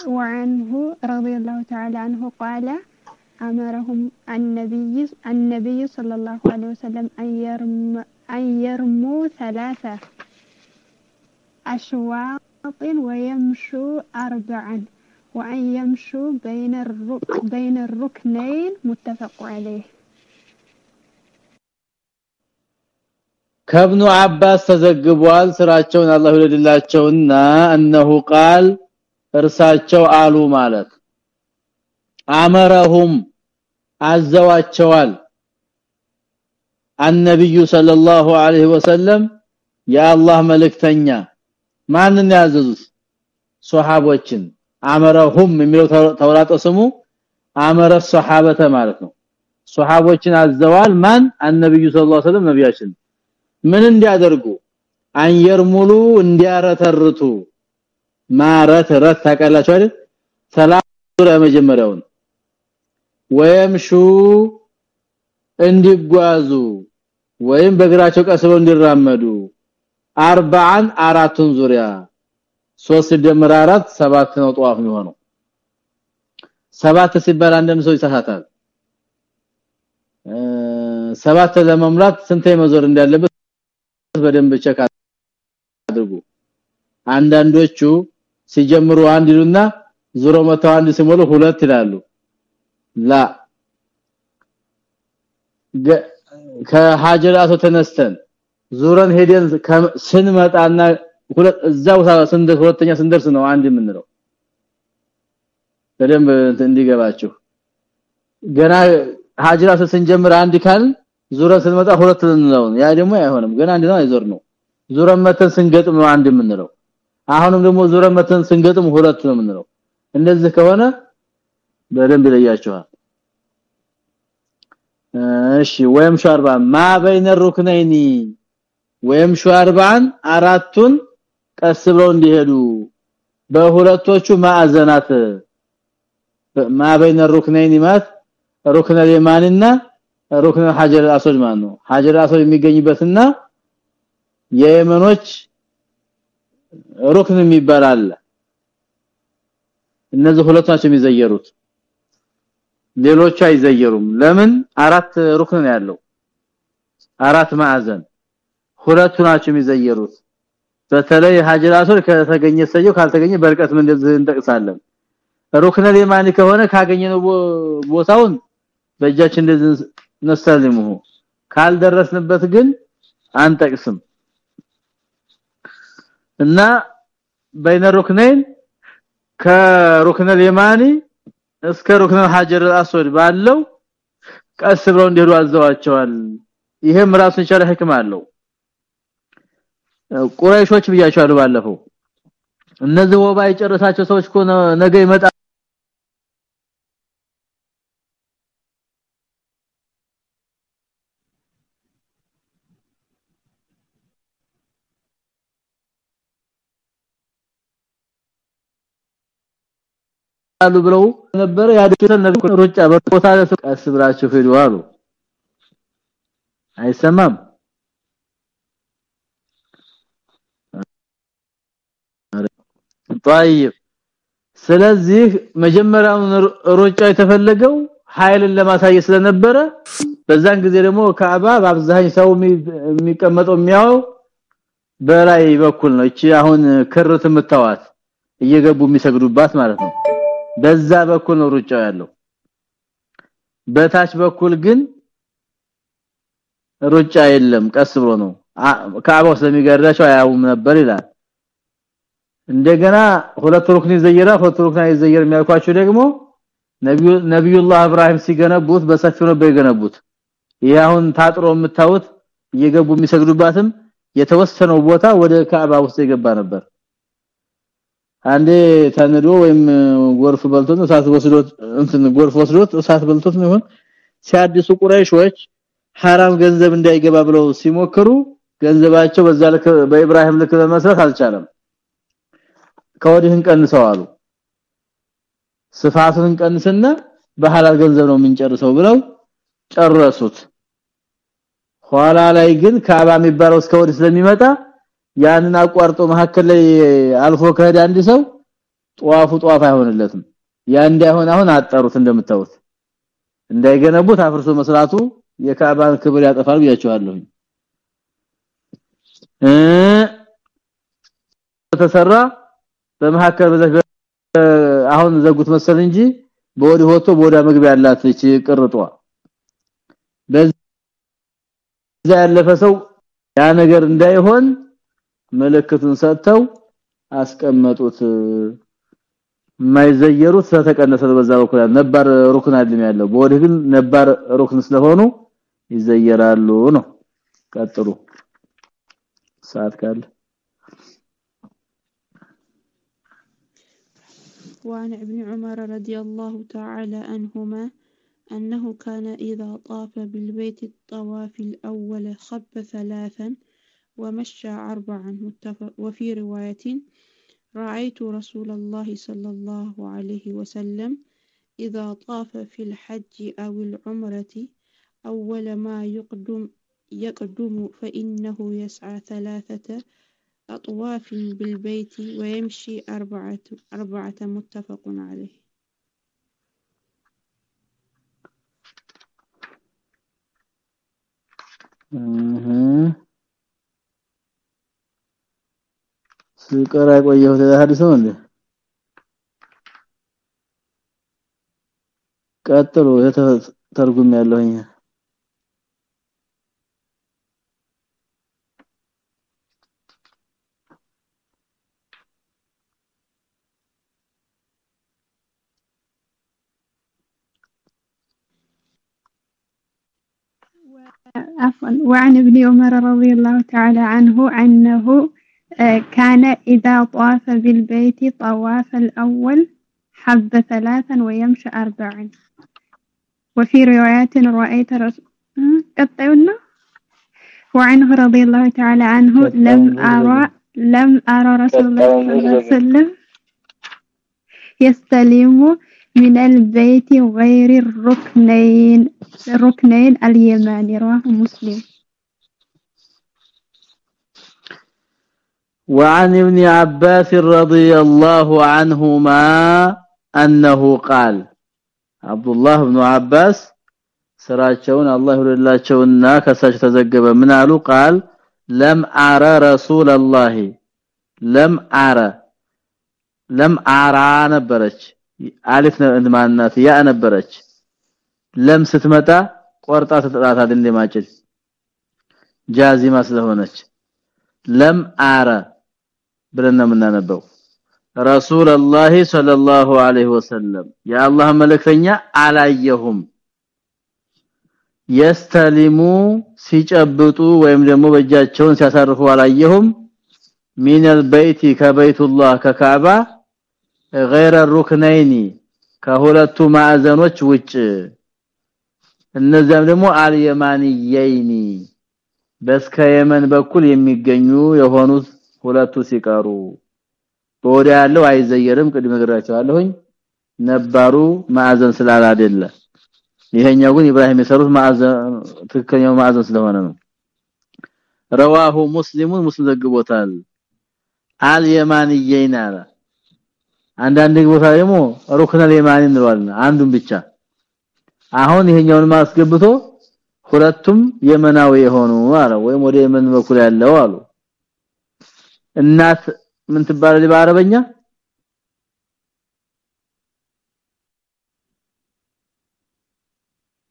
وعنه رضي الله تعالى عنه قال أمرهم النبي النبي صلى الله عليه وسلم أن يرم أن يرموا ثلاثة أشواط ويمشوا أربعا وأن يمشوا بين الرك بين الركنين متفق عليه. ከብኑ አባስ ተዘግቧል ስራቸውን አላህ ይወደድላቸውና እነሆ ቃል እርሳቸው አሉ ማለት። አመረሁም አዘዋቸዋል። አንነብዩ ሰለላሁ ዐለይሂ ወሰለም የአላህ መልእክተኛ ማንን ያዘዙት? ሱሐቦችን አመረሁም የሚለው ተውራጦ ስሙ አመረ ሱሐበተ ማለት ነው። ሱሐቦችን አዘዋል ማን? አንነብዩ ሰለላሁ ዐለይሂ ወሰለም ነቢያችን ምን እንዲያደርጉ? አንየርሙሉ እንዲያረተርቱ። ማረት ረት ታቀላችሁ አይደል? ሰላም መጀመሪያውን ወየምሹ እንዲጓዙ ወይም በእግራቸው ቀስበው እንዲራመዱ። አርባዓን አራቱን ዙሪያ። ሶስት ደምር አራት ሰባት ነው ጧፍ የሚሆነው። ሰባት ሲባል አንድም ሰው ይሳሳታል። ሰባት ለመምራት ስንት መዞር እንዳለበት በደንብ ቸክ አድርጉ። አንዳንዶቹ ሲጀምሩ አንድ ይሉና ዙሮ መተው አንድ ሲሞሉ ሁለት ይላሉ። ላ ከሐጀራቱ ተነስተን ዙረን ሄደን ስንመጣና እዛው ስንደርስ ሁለተኛ ስንደርስ ነው አንድ የምንለው። በደንብ እንዲገባችሁ። ገና ሐጅራቱ ስንጀምር አንድ ካል ዙረ ስንመጣ ሁለት እንለው ያ ደግሞ አይሆንም። ገና አንድ ነው አይዞር ነው ዙረን መተን ስንገጥም ነው አንድ የምንለው። አሁንም ደግሞ ዙረን መተን ስንገጥም ሁለት ነው የምንለው። እንደዚህ ከሆነ በደንብ ይለያቸዋል እሺ ወይም ሻርባ ማ በይነ ሩክነይኒ? ወይም ሻርባን አራቱን ቀስ ብለው እንዲሄዱ። በሁለቶቹ ማዕዘናት። ማ በይነ ሩክነይኒ ማለት ሩክነ የማንና ሩክነ ሐጀር አስወድ ማለት ነው። ሐጀር አስወድ የሚገኝበትና የየመኖች ሩክን የሚባል አለ። እነዚህ ሁለቱ ናቸው የሚዘየሩት። ሌሎቹ አይዘየሩም። ለምን? አራት ሩክን ያለው። አራት ማዕዘን ሁለቱ ናቸው የሚዘየሩት። በተለይ ሐጀር አስወድ ከተገኘ ሰየው ካልተገኘ በርቀት ምን እንደዚህ ሩክነ የማን ከሆነ ካገኘነው ቦታውን በእጃችን እንደዚህ ነስተልሙሁ ካልደረስንበት ግን አንጠቅስም። እና በይነ ሩክነይን ከሩክነ የማኒ እስከ ሩክነ ሐጀር አስወድ ባለው ቀስ ብለው እንዲሄዱ አዘዋቸዋል። ይሄም ራሱን ቻለ ህክም አለው። ቁረይሾች ብያቸዋለሁ ባለፈው። እነዚህ ወባ የጨረሳቸው ሰዎች እኮ ነገ ይመጣ አሉ ብለው ነበር ያደረሰ ነብዩ ሩጫ በቦታ ቀስ ብላችሁ ሄዱ አሉ አይሰማም طيب ስለዚህ መጀመሪያውን ሩጫ የተፈለገው ኃይልን ለማሳየት ስለነበረ በዛን ጊዜ ደግሞ ካዕባ በአብዛኝ ሰው የሚቀመጠው የሚያው በላይ በኩል ነው እቺ አሁን ክርት የምታዋት እየገቡ የሚሰግዱባት ማለት ነው በዛ በኩል ነው ሩጫው ያለው። በታች በኩል ግን ሩጫ የለም ቀስ ብሎ ነው። ካዕባው ስለሚገርዳቸው አያውም ነበር ይላል። እንደገና ሁለት ሩክን ይዘየራ ሁለት ሩክን ይዘየር የሚያልኳቸው ደግሞ ነብዩ ነብዩላህ ኢብራሂም ሲገነቡት በሰፊው ነው በገነቡት ይሄ አሁን ታጥሮ የምታዩት እየገቡ የሚሰግዱባትም የተወሰነው ቦታ ወደ ካዕባ ውስጥ የገባ ነበር አንዴ ተንዶ ወይም ጎርፍ በልቶት እሳት ወስዶት እንትን ጎርፍ ወስዶት እሳት በልቶት ነው ሲያድሱ ቁረይሾች ሐራም ገንዘብ እንዳይገባ ብለው ሲሞክሩ ገንዘባቸው በዛ ልክ በኢብራሂም ልክ ለመስራት አልቻለም። ከወዲህን ቀንሰው አሉ። ስፋቱን ቀንስና በሐላል ገንዘብ ነው የምንጨርሰው ብለው ጨረሱት። ኋላ ላይ ግን ካባ የሚባለው እስከወዲህ ስለሚመጣ ያንን አቋርጦ መሐከል ላይ አልፎ ከሄደ አንድ ሰው ጧፉ ጧፍ አይሆንለትም። ያ እንዳይሆን አሁን አጣሩት እንደምታውቁት እንዳይገነቡት አፍርሶ መስራቱ የካባን ክብር ያጠፋል ብያቸዋለሁ እ ተሰራ በመሐከል አሁን ዘጉት መሰል እንጂ በወዲ ሆቶ በወዳ መግቢያ ያላት እቺ ቅርጧ። በዛ ያለፈ ሰው ያ ነገር እንዳይሆን ምልክቱን ሰጥተው አስቀመጡት ማይዘየሩት ስለተቀነሰ በዛ በኩል ነባር ሩክን አይደለም ያለው በወዲህ ግን ነባር ሩክን ስለሆኑ ይዘየራሉ ነው ቀጥሉ ሰዓት ካለ وعن ابن عمر رضي الله تعالى عنهما أنه كان إذا طاف بالبيت الطواف الأول خب ثلاثا ومشى أربعا متفق. وفي رواية رأيت رسول الله صلى الله عليه وسلم إذا طاف في الحج أو العمرة أول ما يقدم يقدم فإنه يسعى ثلاثة أطواف بالبيت ويمشي أربعة, أربعة متفق عليه. ስቀራ ቆየው ሐዲስ ነው እንዴ ቀጥሎ ተርጉም ያለውኝ عفوا وعن ابن عمر رضي الله تعالى عنه أنه كان إذا طاف بالبيت طواف الأول حب ثلاثا ويمشي أربعا. وفي روايات رأيت رسول قطعنا وعنه رضي الله تعالى عنه لم أرى لم أرى رسول الله صلى الله عليه وسلم يستلم من البيت غير الركنين الركنين اليماني. رواه مسلم. وعن ابن عباس رضي الله عنهما أنه قال عبد الله بن عباس ስራቸውን አላህ ይወደላቸውና ከሳቸው ተዘገበ ምን አሉ ቃል ለም አረ ረሱል الله ለም አረ ለም አራ ነበረች አሊፍ ማናት ያ ነበረች ለም ስትመጣ ቆርጣ ተጥራታል እንደማጭድ ጃዚማ ስለሆነች ለም አረ ብለን ነው የምናነበው ረሱል الله صلى الله عليه وسلم ያ አላህ መልእክተኛ አላየሁም የስተሊሙ ሲጨብጡ ወይም ደግሞ በእጃቸውን ሲያሳርፉ አላየሁም ሚን البيت ከበይቱላህ ከካባ غير الركنين ከሁለቱ ማዕዘኖች ውጭ እነዚያም ደግሞ አልየማንየይኒ በስከ የመን በኩል የሚገኙ የሆኑት ሁለቱ ሲቀሩ በወዳ ያለው አይዘየርም ቅድም ነግራቸዋለሁኝ ነባሩ ማዕዘን ስላል አይደለ ይሄኛው ግን ኢብራሂም የሰሩት ማዕዘን ትክክለኛው ማዕዘን ስለሆነ ነው። ረዋሁ ሙስሊሙን ሙስሊም ዘግቦታል። አልየማንየይን አለ። አንዳንድ ቦታ ደግሞ ሩክነል የማኒ እንለዋለን አንዱን ብቻ። አሁን ይሄኛውን ማስገብቶ ሁለቱም የመናዊ የሆኑ አለ ወይም ወደ የመን በኩል ያለው አሉ እናት ምን ትባላለች በአረበኛ?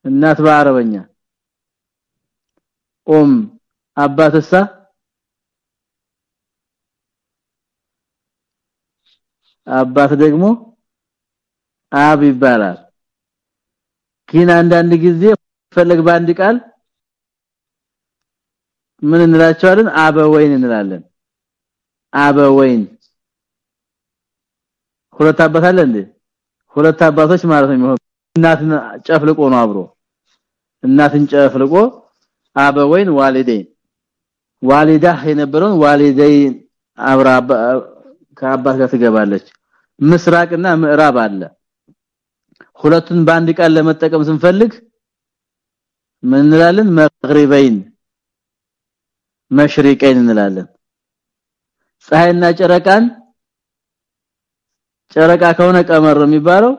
እናት በአረበኛ። ኡም አባትሳ አባት ደግሞ አብ ይባላል። ግን አንዳንድ ጊዜ ፈለግ በአንድ ቃል ምን እንላቸዋለን? አበወይን እንላለን አበወይን ሁለት አባት አለ እንዴ? ሁለት አባቶች ማለት ነው እናትን ጨፍልቆ ነው አብሮ። እናትን ጨፍልቆ አበወይን ዋሊደይን ዋሊዳህ የነበረውን ዋሊደይን አብራ ከአባት ጋር ትገባለች። ምስራቅና ምዕራብ አለ። ሁለቱን በአንድ ቃል ለመጠቀም ስንፈልግ ምን እንላለን? መግሪበይን መሽሪቀይን እንላለን ፀሐይና ጨረቃን ጨረቃ ከሆነ ቀመር ነው የሚባለው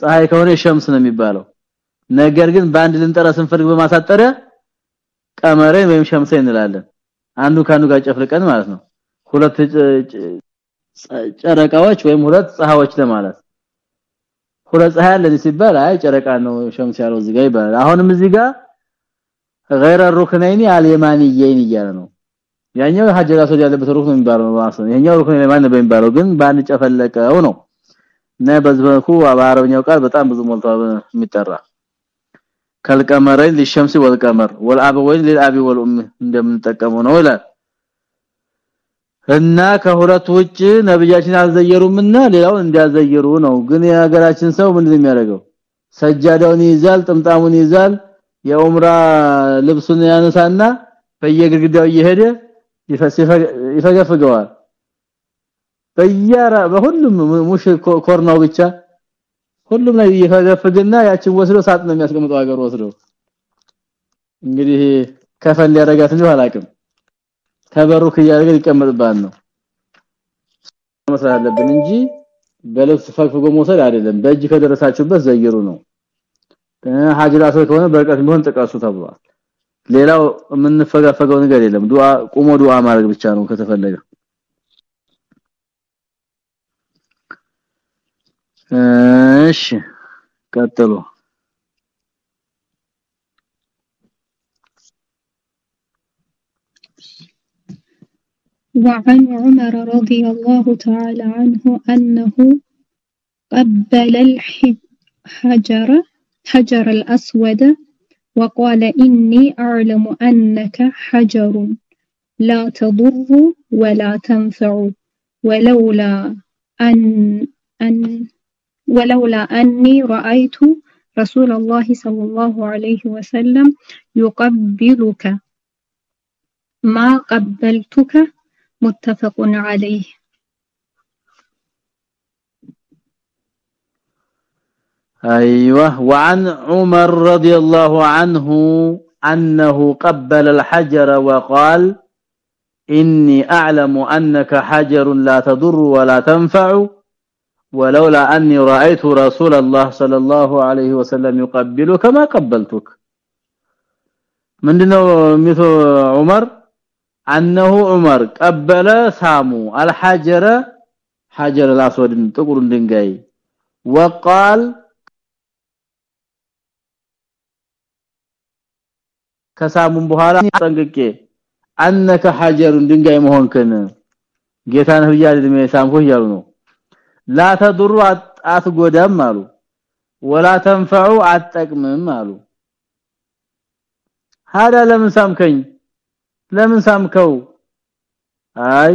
ፀሐይ ከሆነ ሸምስ ነው የሚባለው ነገር ግን በአንድ ልንጠራ ስንፈልግ በማሳጠሪያ ቀመሬ ወይም ሸምሴ እንላለን አንዱ ካንዱ ጋር ጨፍልቀን ማለት ነው ሁለት ጨረቃዎች ወይም ሁለት ፀሐዮች ለማለት ሁለት ፀሐይ አለ ሲባል አይ ጨረቃ ነው ሸምስ ያለው እዚህ ጋር ይባላል አሁንም እዚህ ጋር غير الركنين اليمانيين እያለ ነው ያኛው ሀጀር አስወድ ያለበት የሚባለው ነው ማለት ነው። ያኛው ሩክን የማን ነው የሚባለው ግን በአንድ ጨፈለቀው ነው። እና በዝበኩ በአረብኛው ቃል በጣም ብዙ ሞልቷል የሚጠራ። ከልቀመረን ለሸምስ ወልቀመር ወልአበወይን ለልአቢ ወልኡም እንደምንጠቀመው ነው ይላል። እና ከሁለት ውጭ ነብያችን አልዘየሩምና ሌላውን እንዲያዘየሩ ነው። ግን የሀገራችን ሰው ምንድን የሚያደርገው? ሰጃዳውን ይዛል ጥምጣሙን ይዛል የኡምራ ልብሱን ያነሳና በየግድግዳው እየሄደ ይፈገፍገዋል። በያራ በሁሉም ሙሽ ኮርናው ብቻ ሁሉም ላይ ይፈገፍግና ያችን ወስዶ ሳጥ ነው የሚያስቀምጠው ሀገር ወስዶ። እንግዲህ ከፈል ያረጋት ነው አላቅም። ተበሩክ እያደረገ ይቀመጥባን ነው። መስራት አለብን እንጂ በልብስ ፈግፍጎ መውሰድ አይደለም። በእጅ ከደረሳችሁበት ዘይሩ ነው። ሀጅራ ሰው ከሆነ በርቀት ቢሆን ጥቀሱ ተብሏል ሌላው የምንፈጋፈገው ነገር የለም ዱዓ ቁሞ ዱዓ ማድረግ ብቻ ነው ከተፈለገ እሺ ቀጥሉ وعن عمر رضي الله تعالى عنه أنه قبل الحجر حجر الأسود وقال إني أعلم أنك حجر لا تضر ولا تنفع ولولا أن, أن ولولا أني رأيت رسول الله صلى الله عليه وسلم يقبلك ما قبلتك متفق عليه. أيوة. وعن عمر رضي الله عنه أنه قبل الحجر وقال إني أعلم أنك حجر لا تضر ولا تنفع ولولا أني رأيت رسول الله صلى الله عليه وسلم يقبلك ما قبلتك. من مثل عمر؟ أنه عمر قبل سامو الحجر حجر الأسود تقول دنجاي وقال ከሳሙን በኋላ ጠንቅቄ አንከ ሐጀሩን ድንጋይ መሆንከን ጌታን ህያል ድሜ ሳምኮ ይያሉ ነው። ላ አትጎዳም አሉ። ወላ ተንፈዑ አትጠቅምም አሉ። ሀዳ ለምን ሳምከኝ? ለምን ሳምከው? አይ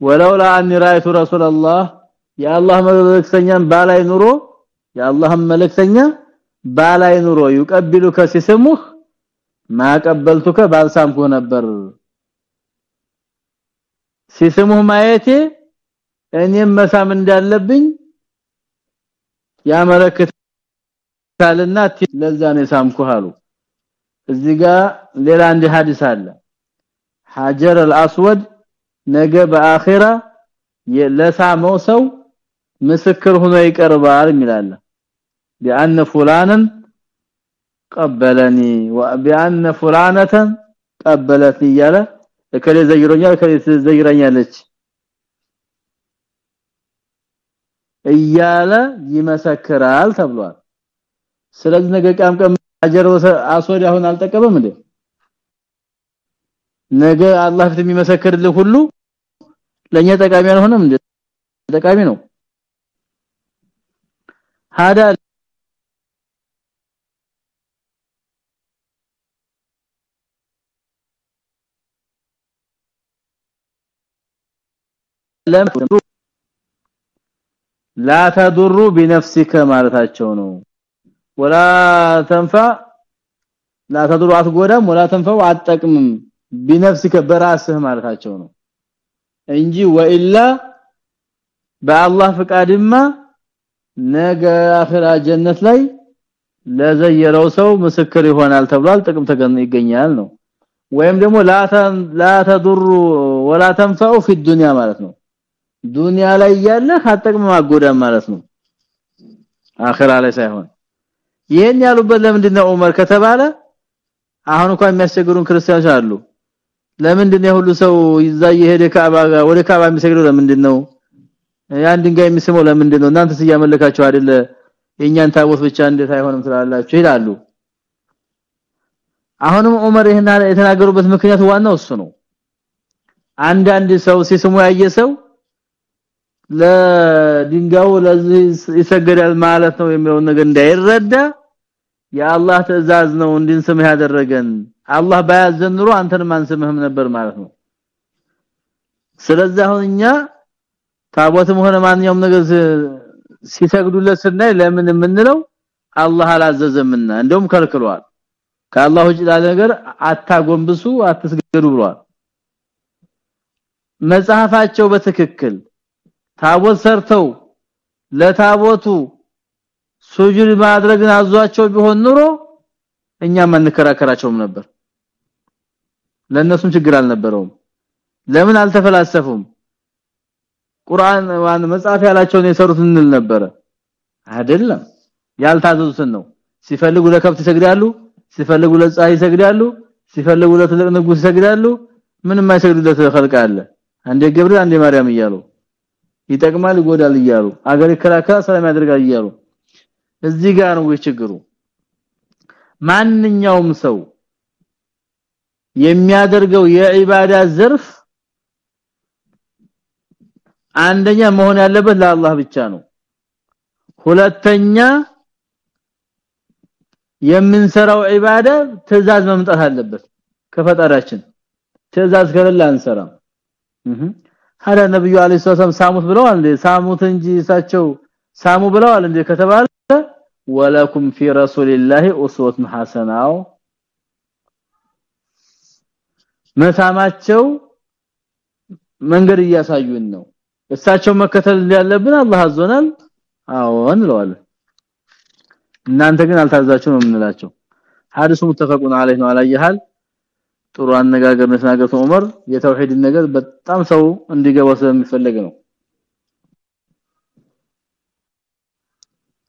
ወለውላ አን ራይቱ ረሱላህ የአላህ መልእክተኛን ባላይ ኑሮ የአላህ መልእክተኛ ባላይ ኑሮ ይቀበሉከ ሲስሙህ ማቀበልቱከ ባልሳምኩ ነበር። ሲስሙህ ማየቴ እኔም መሳም እንዳለብኝ ያመለክታልና ለዛ ነው ሳምኩህ እዚህ ጋር ሌላ አንድ ሐዲስ አለ። ሐጀር አልአስወድ ነገ በአኺራ ለሳመው ሰው ምስክር ሆኖ ይቀርባል ይላል ቢአነ ፉላንን ቀበለኒ ወቢአነ ፉላነተን ቀበለትኒ እያለ እከሌ ዘይሮኛል እከሌ ዘይራኛለች እያለ ይመሰክራል ተብሏል። ስለዚህ ነገ ቃም ቀም አጀር አስወድ አሁን አልጠቀመም እንዴ? ነገ አላህ ፊት የሚመሰክርልህ ሁሉ ለኛ ጠቃሚ አልሆነም እንዴ? ጠቃሚ ነው። ሀዳ لم لا تضر بنفسك ማለታቸው ነው። ولا تنفع لا تضر አትጎዳም ወላ ተንፋ አትጠቅምም። بنفسك በራስህ ማለታቸው ነው። እንጂ ወኢላ በአላህ ፍቃድማ ነገ አኺራ ጀነት ላይ ለዘየረው ሰው ምስክር ይሆናል ተብሏል ጥቅም ተገን ይገኛል ነው። ወይም ደግሞ ላተን ላተዱሩ ወላ ተንፈኡ في الدنيا ማለት ነው። ዱንያ ላይ ያለ አጠቅም ማጎዳም ማለት ነው። አኺራ ላይ ሳይሆን ይሄን ያሉበት ለምንድን ነው ዑመር ከተባለ አሁን እንኳን የሚያስቸግሩን ክርስቲያኖች አሉ። ለምንድን ነው ሁሉ ሰው ይዛ የሄደ ካባ ወደ ካባ የሚሰግደው ለምንድን ነው ያን ድንጋይ የሚስመው ለምንድን ነው እናንተ ሲያመለካችሁ አይደለ? የኛን ታቦት ብቻ እንዴት አይሆንም ትላላችሁ? ይላሉ። አሁንም ዑመር ይሄን የተናገሩበት ምክንያት ዋናው እሱ ነው። አንዳንድ ሰው ሲስሙ ያየ ሰው ለድንጋዩ ለዚህ ይሰገዳል ማለት ነው የሚለው ነገር እንዳይረዳ የአላህ ትእዛዝ ነው እንድንስምህ ያደረገን። አላህ ባያዘን ኑሮ አንተን ማንስምህም ነበር ማለት ነው። ስለዚህ አሁን እኛ ታቦትም ሆነ ማንኛውም ነገር ሲሰግዱለት ስናይ ለምን የምንለው አላህ አላዘዘምና እንደውም ከልክሏል ከአላህ ውጭ ላለ ነገር አታጎንብሱ አትስገዱ ብሏል መጽሐፋቸው በትክክል ታቦት ሰርተው ለታቦቱ ሱጁድ ማድረግን አዟቸው ቢሆን ኑሮ እኛ ማንከራከራቸውም ነበር። ለነሱም ችግር አልነበረውም። ለምን አልተፈላሰፉም? ቁርአን ዋን መጽሐፍ ያላቸውን የሰሩት እንል ነበር አይደለም። ያልታዘዙትን ነው። ሲፈልጉ ለከብት ይሰግዳሉ ሲፈልጉ ለፀሐይ ይሰግዳሉ ሲፈልጉ ለትልቅ ንጉስ ይሰግዳሉ። ምንም አይሰግዱለት ኸልቅ አለ። አንዴ ገብረ አንዴ ማርያም እያሉ ይጠቅማል ይጎዳል እያሉ አገር ይከራከራ ሰላም ያደርጋል እያሉ እዚህ ጋር ነው ችግሩ። ማንኛውም ሰው የሚያደርገው የዒባዳ ዘርፍ አንደኛ መሆን ያለበት ለአላህ ብቻ ነው። ሁለተኛ የምንሰራው ዒባዳ ትእዛዝ መምጣት አለበት ከፈጣሪያችን። ትእዛዝ ከሌለ አንሰራም ሀዳ ነብዩ አለይሂ ሰላም ሳሙት ብለዋል እንዴ? ሳሙት እንጂ እሳቸው ሳሙ ብለዋል እንዴ ከተባለ ወለኩም ፊ ረሱሊላሂ ኡስወቱን ሐሰናው መሳማቸው መንገድ እያሳዩን ነው። እሳቸው መከተል ያለብን አላህ አዞናል። አዎን እንለዋለን። እናንተ ግን አልታዛችሁ ነው የምንላቸው። ሐዲሱ ሙተፈቁን አለይሂ ነው አላየሃል ጥሩ አነጋገር ተናገረው ዑመር የተውሂድን ነገር በጣም ሰው እንዲገባው ስለሚፈልግ ነው